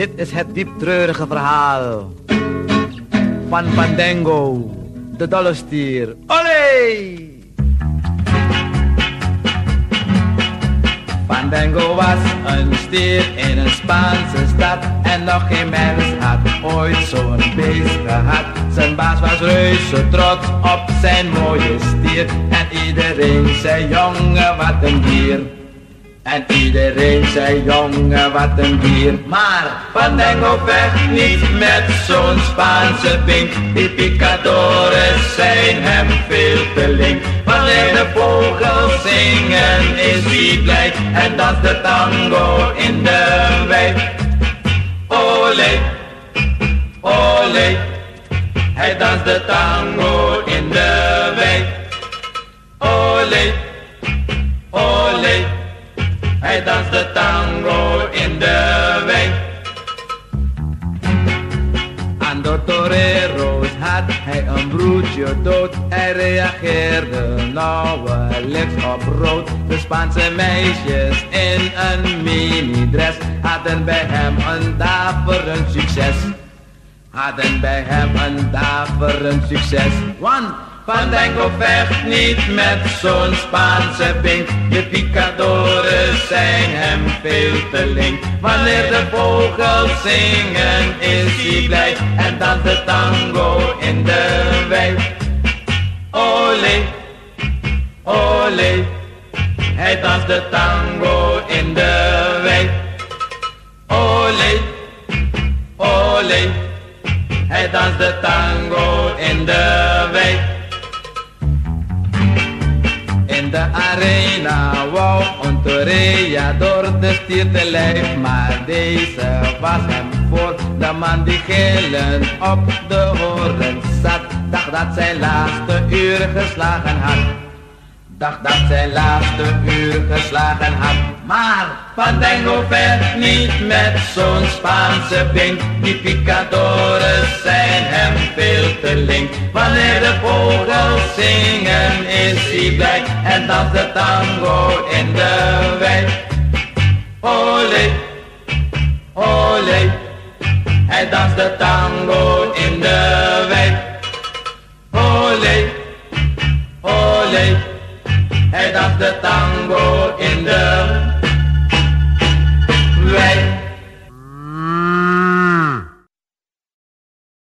Dit is het diep treurige verhaal van Fandango, de dolle stier. Olé! Fandango was een stier in een Spaanse stad En nog geen mens had ooit zo'n beest gehad Zijn baas was reuze trots op zijn mooie stier En iedereen zei jongen wat een dier en iedereen zei jongen wat een bier. Maar Van Engel vecht niet met zo'n Spaanse pink Die picadores zijn hem veel te link. Wanneer de vogels zingen is hij blij. En danst de tango in de wei Olé, olé. Hij danst de tango in de wei hij danst de tango in de wei. Aan de torero's had hij een broertje dood. Hij reageerde nauwelijks op rood. De Spaanse meisjes in een minidress hadden bij hem een daverend succes. Hadden bij hem een daverend succes. Want Fandango vecht niet met zo'n Spaanse pink. De picadores zijn hem veel te link. Wanneer de vogels zingen is hij blij. En dan de tango in de wei. Olé, olé. Hij danst de tango in de wei. Olé, olé. Hij danst de tango in de arena wou een toreador de stier te lijf, maar deze was hem voor. De man die gillend op de horen zat, dacht dat zijn laatste uur geslagen had. Dacht dat zijn laatste uur geslagen had. Maar Fandango vecht niet met zo'n Spaanse pink. Die picadores zijn hem veel te link. Wanneer de vogels zingen blij. En danst de tango in de wei. Olé, olé. Hij danst de tango in de wei. Olé, olé. Hij danst de tango.